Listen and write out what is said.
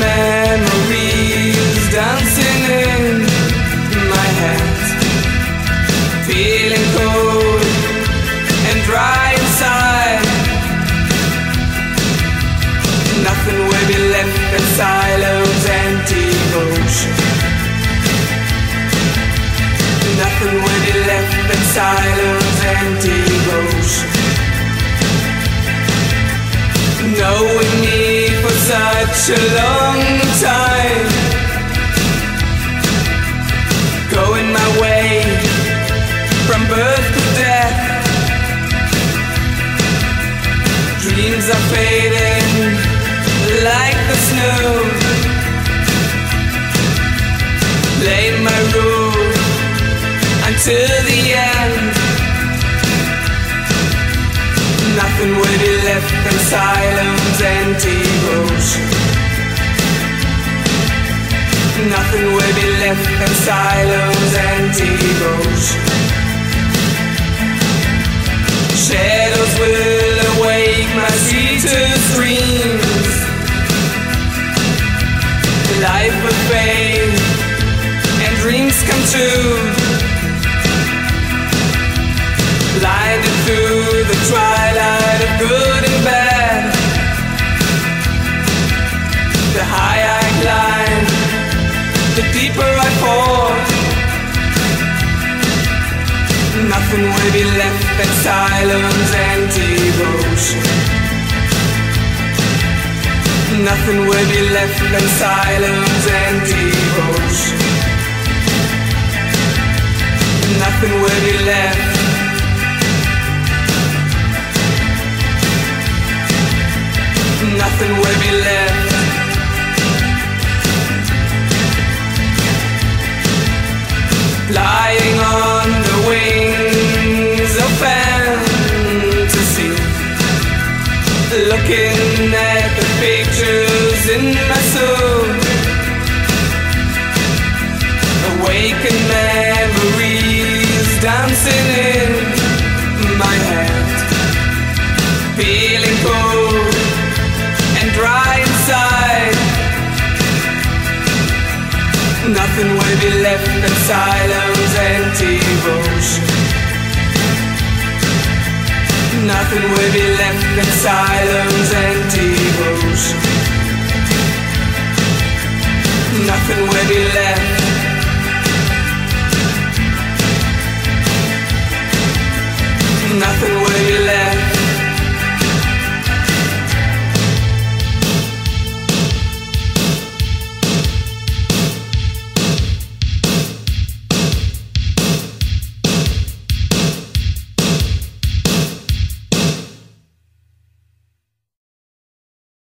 memories dancing in my head, feeling cold and dry inside. Nothing will be left but silos and devotion. Nothing will be left but silos and devotion. Knowing me for such a long until the end. Nothing will be left but silence and devotion. Nothing will be left but silence and devotion. Be left but silence and devotion. Nothing will be left but silence and devotion. Nothing will be left. Nothing will be left. Looking at the pictures in my soul. Awakened memories dancing in my head. Feeling cold and dry inside. Nothing will be left but silence and devotion. Nothing will be left but silence and devotion. Nothing will be left